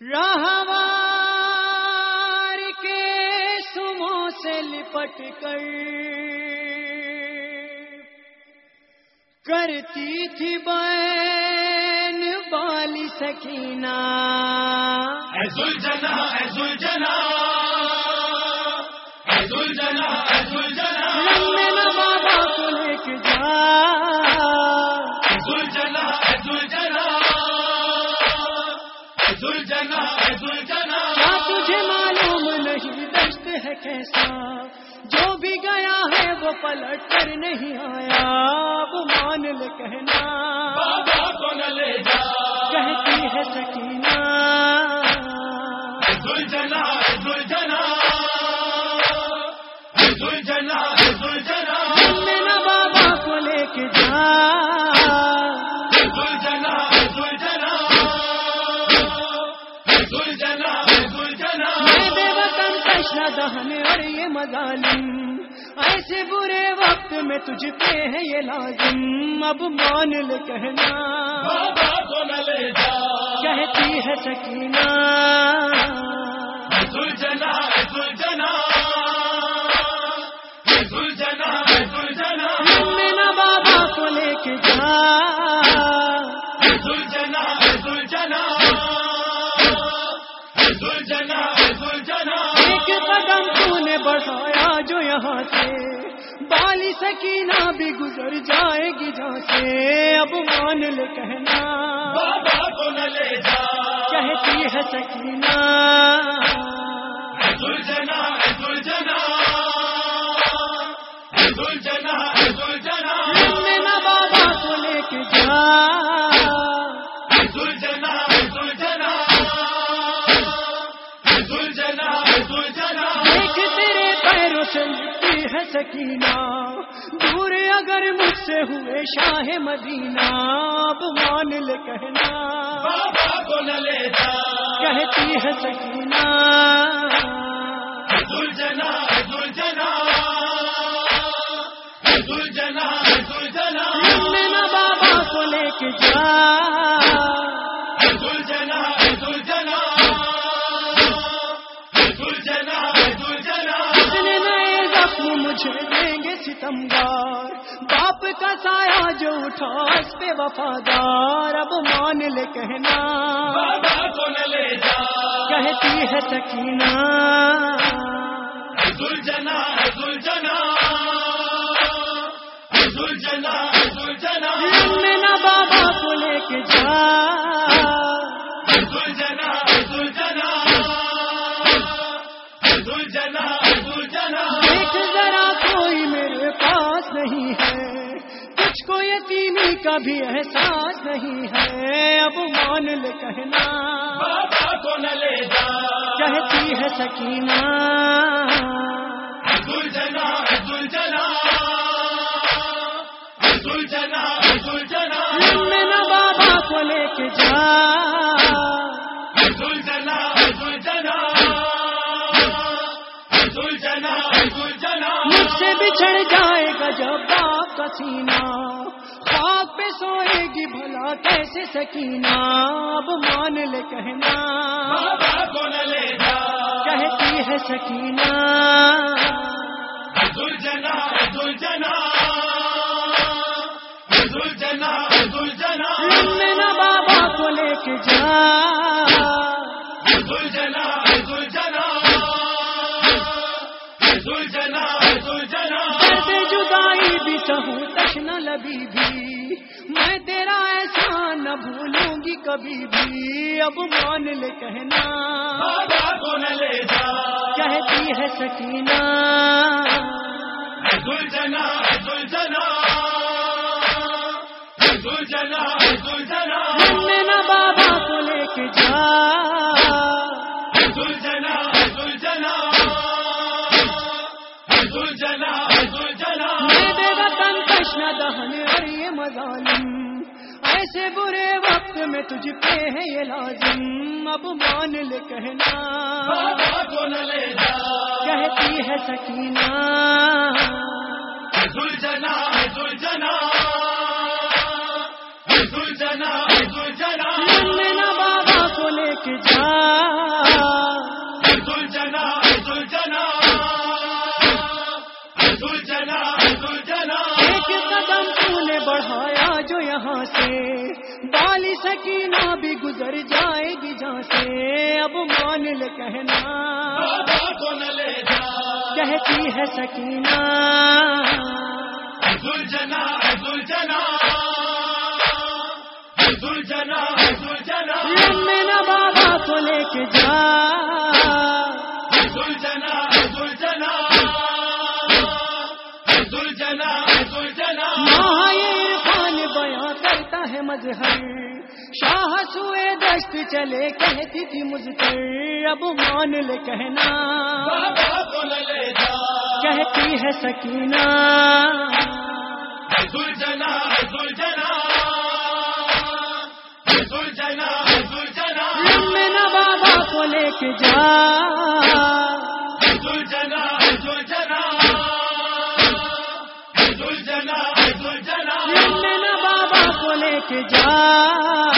رہوار کے سموں سے لپٹ کر کرتی تھی بین بالی سکینہ۔ ایزل جنا ایزل جنا کیسا جو بھی گیا ہے وہ پلٹ کر نہیں آیا۔ وہ مان لے کہنا۔ بابا کو نہ لے جا۔ کہتی ہے سکینہ۔ ایزل جنا ایزل جنا دہن اور یہ مظالم۔ ایسے برے وقت میں تجھ پہ ہے یہ لازم۔ اب مان لے کہنا۔ بابا کو نہ لے جا۔ کہتی ہے سکینہ۔ ایزل جنا سکینہ بھی گزر جائے گی جہاں سے اب مان لے کہنا۔ بابا کو نہ لے جا۔ کہتی ہے سکینہ۔ ایزل جنا ایزل جنا ایزل جنا ایزل جنا میں نہ بابا کو لے کے جا۔ ایزل جنا ایزل جنا ایزل جنا ایزل جنا ایک تیرے پیروں سے ہے سکینہ۔ دور اگر مجھ سے ہوئے شاہ مدینہ اب مان لے کہنا۔ بابا کو نہ لے جا۔ کہتی ہے سکینہ۔ ایزل جنا ایزل جنا۔ ایزل جنا ایزل جنا۔ میں نہ بابا کو لے کے جا۔ مجھے دیں گے ستمگار۔ باپ کا سایہ جو اٹھا اس پہ وفادار۔ اب مان لے کہنا۔ بابا کو نہ لے جا۔ کہتی ہے سکینہ۔ ایزل جنا ایزل جنا۔ ایزل جنا ایزل جنا۔ میں نہ بابا کو لے کے جا۔ ایزل جنا ایزل جنا۔ ایزل جنا ایزل جنا۔ ایک ذرا کو یتیمی کا بھی احساس نہیں ہے۔ اب مان لے کہنا۔ بابا کو نہ لے جا۔ کہتی ہے سکینہ۔ ایزل جنا مجھ سے بچھڑ جائے گا جب باپ کا سینہ۔ خواب پہ سوئے گی بھلا کیسے سکینہ؟ اب مان لے کہنا۔ کہتی ہے سکینہ۔ جنا جنا جنا جنا بابا کو لے کے جا۔ جنا لبی بھی میں تیرا احسان نہ بھولوں گی کبھی بھی۔ اب مان لے کہنا کو نہ لے جا۔ کہتی ہے سکینہ۔ ایزل جنا ایزل جنا ایزل جنا ایزل جنا میں نہ بابا کو لے کے جا۔ ایزل جنا ایزل جنا دہن اور یہ مظالم۔ ایسے برے وقت میں تجھ پہ ہے یہ لازم۔ اب مان لے کہنا۔ کہتی ہے سکینہ۔ ایزل جنا ایزل جنا ایزل جنا ایزل جنا میں نہ بابا کو لے کے جا۔ بڑھایا جو یہاں سے۔ بالی سکینہ بھی گزر جائے گی جہاں سے۔ اب مان لے کہنا۔ کہتی ہے سکینہ۔ زلجنا زلجنا میں نہ بابا کو لے کے جا۔ زلجنا زلجنا مظہر۔ شاہ سوئے دشت چلے کہتی تھی مجھ پر اب مان لے کہنا۔ کہتی ہے سکینہ۔ زلجنا زلجنا زلجنا بابا کو لے کے جا۔ زلجنا کے جا